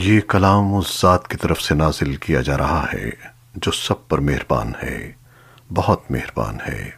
یہ کلام اس ذات کی طرف سے نازل کیا جا رہا ہے جو سب پر مہربان ہے، بہت مہربان ہے۔